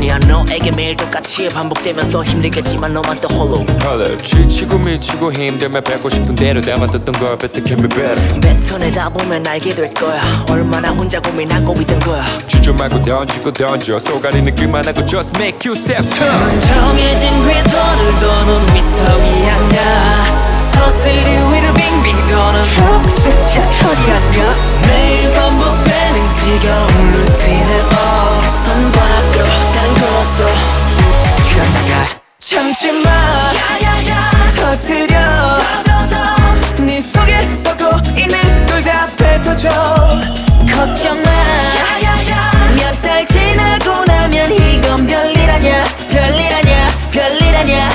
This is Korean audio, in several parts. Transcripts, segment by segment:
아니야. 너에게 매일 똑같이 반복되면서 힘들겠지만 너만 또 홀로 Hello 지치고 미치고 힘들면 뱉고 싶은 대로 담아뒀던 걸 But can be better. 뱉어내다 보면 알게 될 거야. 얼마나 혼자 고민하고 있던 거야. 주저 말고 던지고 던져. 쏘가리는 그만하고 Just make yourself turn. 넌 정해진 궤도를 도는 위성이 아니야. 서슬이 위로 빙빙 도는 초록색자 철이 아니야 매일 반복되는 지겨운 참지마. 터뜨려. 네 속에 썩고 있는 걸 다 뱉어줘. 걱정마. 몇 달 지나고 나면 이건 별일 아냐 별일 아냐 별일 아냐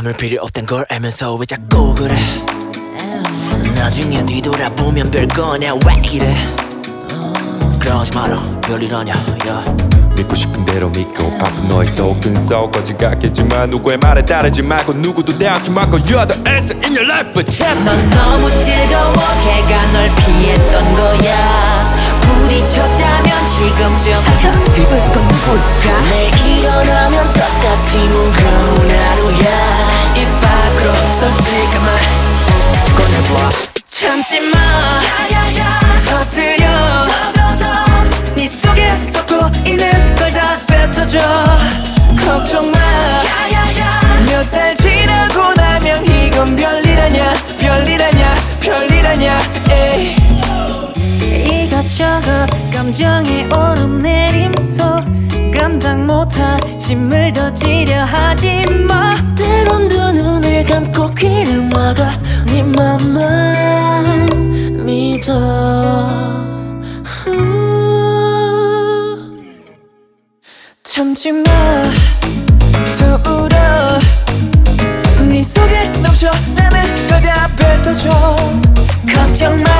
참을 필요 없단 걸 알면서 왜 자꾸 그래? 나중에 뒤돌아보면 별거냐 왜 이래? 그러지 마라 별일 아냐 야 믿고 싶은 대로 믿고 아픈 너의 속은 썩어지 같겠지만 누구의 말에 따르지 말고 누구도 대하지 말고 You're the answer in your life but champ 넌 너무 뜨거워 걔가 널 피했던 거야. 부딪혔다면 지금쯤 참지 마. 터뜨려. 네 속에 썩고 있는 걸 다 뱉어줘. 걱정 마몇 달 지나고 나면 이건 별일 아냐 별일 아냐 별일 아냐 에이. 이것저것 감정의 오름내림 속 감당 못한 짐을 더 지려 하지 마. 때론 두 눈을 감고 귀를 막아 네맘 참지 마, 더 울어. 네 속에 넘쳐 나는 걸다 뱉어줘. 걱정 마,